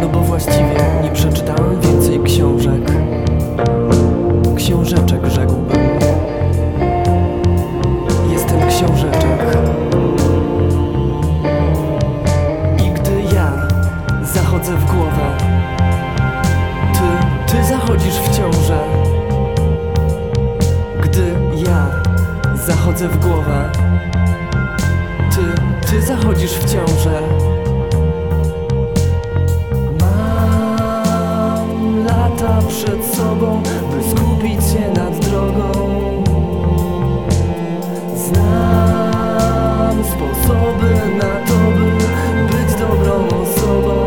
No bo właściwie nie przeczytałem więcej książek. Książeczek rzekłbym. Jestem książeczek. I gdy ja zachodzę w głowę Ty, ty zachodzisz w ciążę. Gdy ja zachodzę w głowę ty, ty zachodzisz w ciążę. Sposoby na to, by być dobrą osobą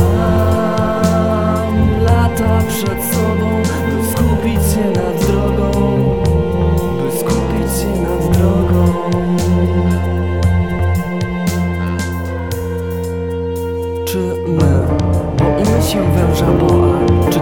Mam lata przed sobą, by skupić się nad drogą By skupić się nad drogą Czy my boimy się węża boa? Czy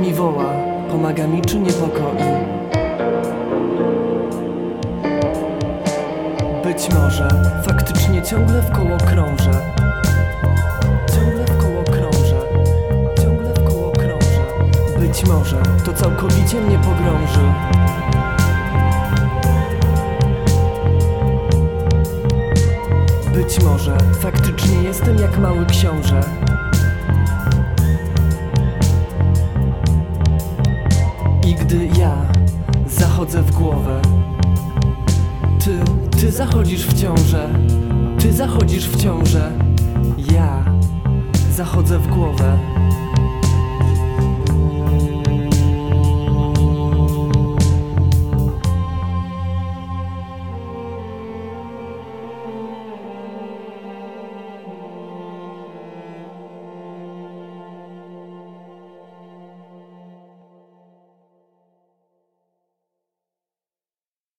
plecami woła, pomaga mi czy niepokoi? Być może faktycznie ciągle w koło krążę. Ciągle w koło krążę. Ciągle w koło krążę. Być może to całkowicie mnie pogrąży. Być może faktycznie jestem jak mały książę. Ja zachodzę w głowę, ty, ty zachodzisz w ciążę, ty zachodzisz w ciążę, ja zachodzę w głowę.